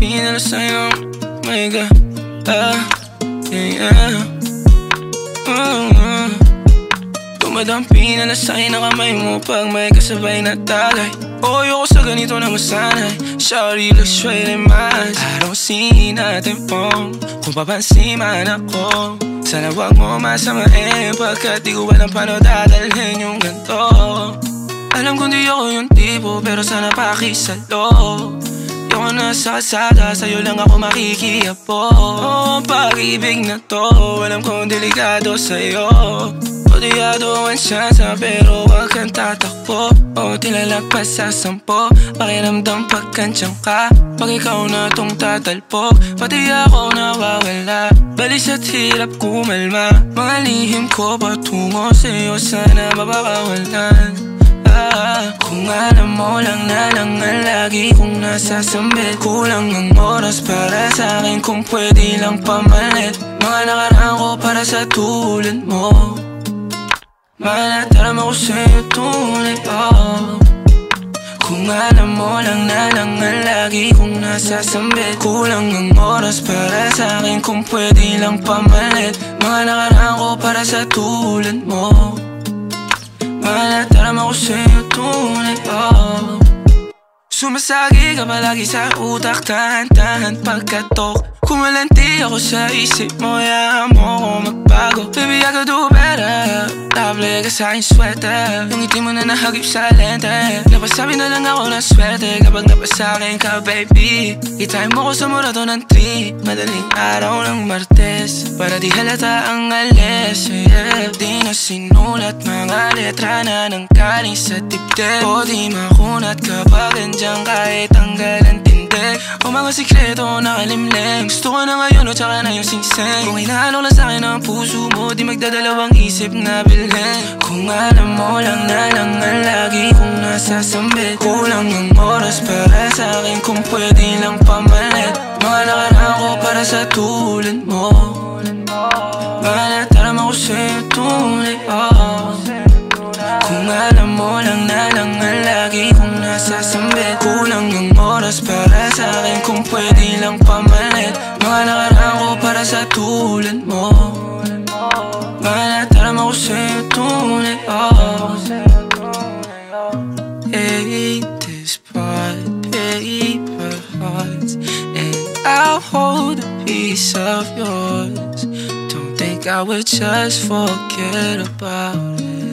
sa'yo My God ah, yeah, yeah. Oh, oh. Dumadampi na lasay na kamay mo Pag may kasabay na tagay Oh, ayoko sa ganito na masanay Shawty look straight in my eyes. I don't see nothing wrong Kung papansin man ako Sana wag mo masamain Pagkat di ko alam paano dadalhin yung ganito Alam kong di ako yung tipo Pero sana pakisalo Ayoko na sa kalsada Sa'yo lang ako makikiapo Oh, ang pag-ibig na to Alam kong delikado sa'yo. Odiyado ang siyansa pero wag kang tatakbo. O tilalagpas sa sampo. Pakiramdam pagkansyang ka Pag ikaw na tong tatalpok Pati ako nawawala Balis at hirap kumalma. Mga lihim ko patungo sa'yo Sana mapakawalan kung alam mo lang na lang ang lagi kong nasasambit. Kulang ang oras para sa akin kung pwede lang pamalit. Mga nakaraan ko para sa tulad mo. Malataram ako sa'yo tunay oh. Kung alam mo lang na lang ang lagi kong nasasambit. Kulang ang oras para sa akin kung pwede lang pamalit. Mga nakaraan ko para sa tulad mo. Malataram ako sa'yo. Sumasagi ka palagi sa utak Tahan-tahan pagkatok Kumalanti ako sa isip mo Hayaan mo ako Baby, I could do better. Table ka sa aking sweater Yung ngiti mo na nahagip sa lente Napasabi na lang ako na swerte Kapag napasakin ka, baby. Itime mo ko sa murato ng tree Madaling araw ng Martes Para di halata ang alis yeah. Di na sinulat mga letra na nang kaling sa dibdib O di makunat kapag andyan kahit ang tindig O mga sikreto nakalimlim. Gusto ko na ngayon o tsaka na yung singsing Kung hinalo lang sa'kin ang puso mo Di magdadalawang isip na bilhin. Kung alam mo lang na lang ang lagi kong nasasambit. Kulang ang oras para sa'kin kung pwede lang pamalit. Mga nakaraan ko para sa tulad mo. Mga nataram ako sa'yo tunay oras para sa akin kung pwede lang pamalit Mga nakaraan ko para sa tulad mo Mga nataram ako sa'yo tunay oh. Hey, this part, paper hearts And I'll hold a piece of yours. Don't think I would just forget about it